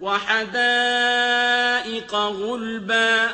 وحدائق غلبا